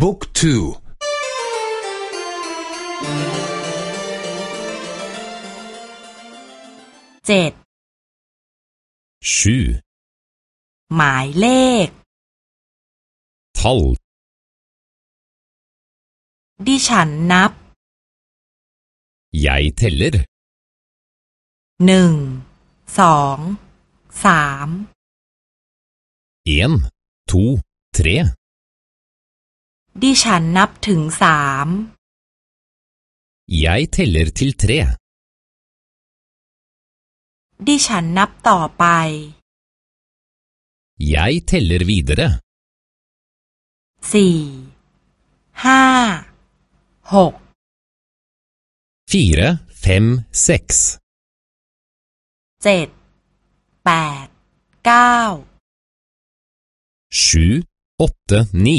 บุ๊กทูเจ็ดชูหมายเลขทัลดิฉันนับ j ยเท e ล l ร์หนึ่งสองสามเอ็มทูเทรดิฉันนับถึงสาม Jeg teller til tre. ดิฉันนับต่อไป Jeg teller videre. สี่ ห้า หก Fire, fem, seks. เจ็ดแปด เก้า Sju, åtte, ni.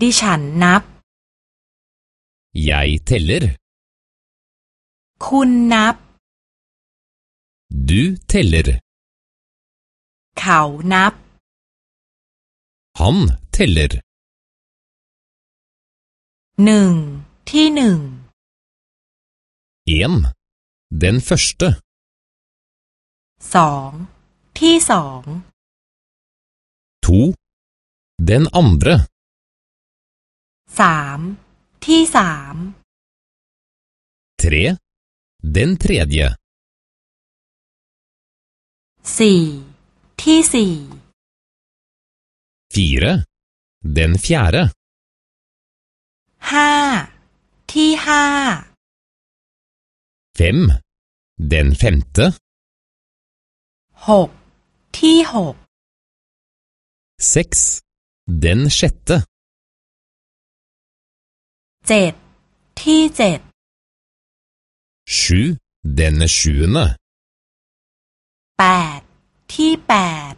ดิฉันนับ Jeg teller คุณนับ Du teller เขานับ Han teller หนึ่งที่หนึ่ง En Den første สองที่สอง To Den andre สามที่สาม tre den tredje สี่ที่สี่ fire den fjerde ห้าที่ห้า fem den femte หกที่หก sex den sjette เจ็ดที่เจ็ด sju denne sjuende แปดที่แปด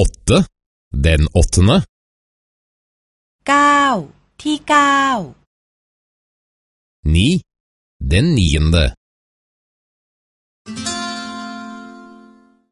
åtte den åttende เก้าที่เก้า ni den niende